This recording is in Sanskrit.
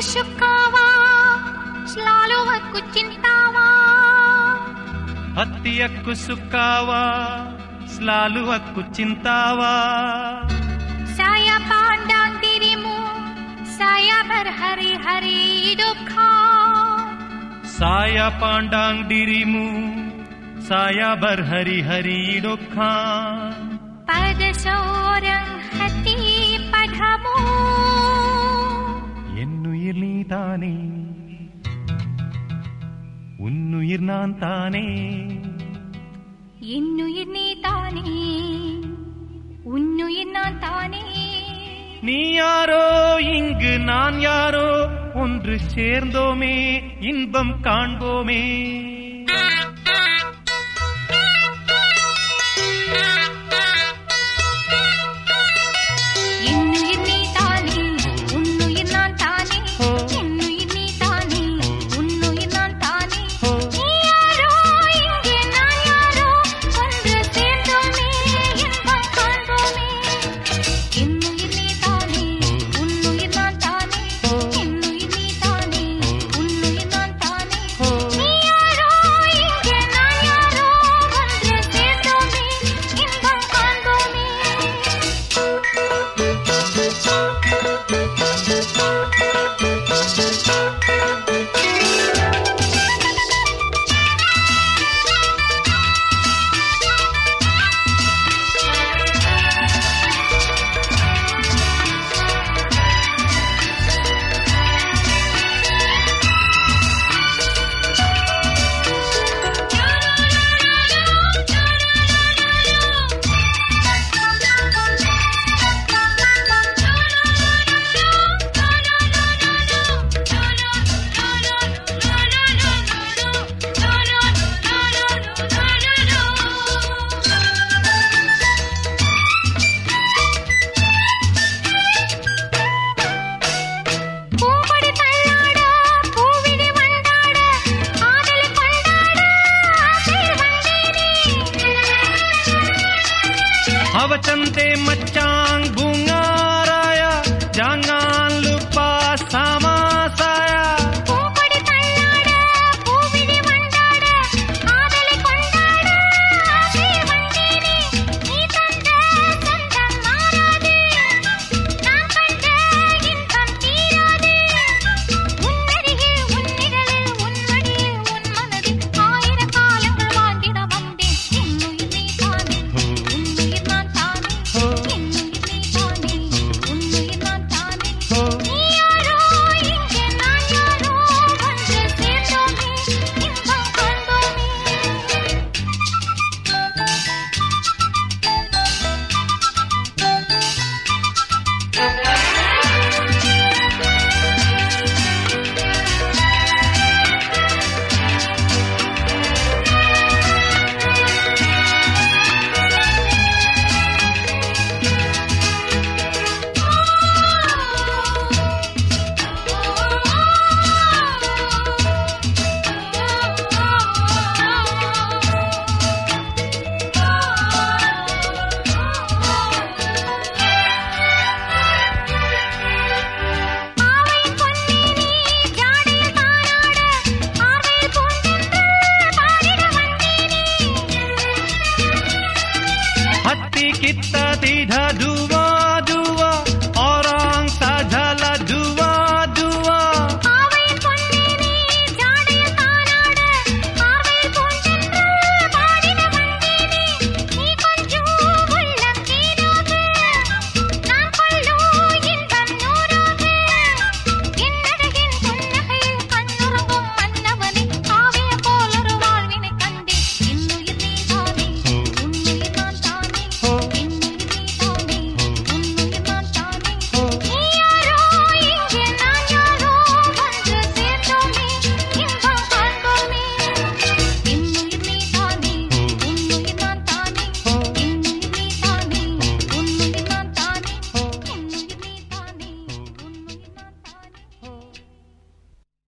शलु हक् चिन्तावात्वालुक् चिन्ता वा सा पाण्डां दिरिमु सा भर हरि हरि रुखा साया पाण्डां दिरिमु सा भर हरि हरि दुःखा। पद हति நீதானே. உன்னுயிர் நான் தானே. இன்னுயிர் நீ தானே உன்னுயிர் நான் தானே. நீ யாரோ? இங்கு நான் யாரோ? ஒன்று சேர்ந்தோமே. இன்பம் காண்போமே. मचंदे मच्चा धिकित्ता दीधा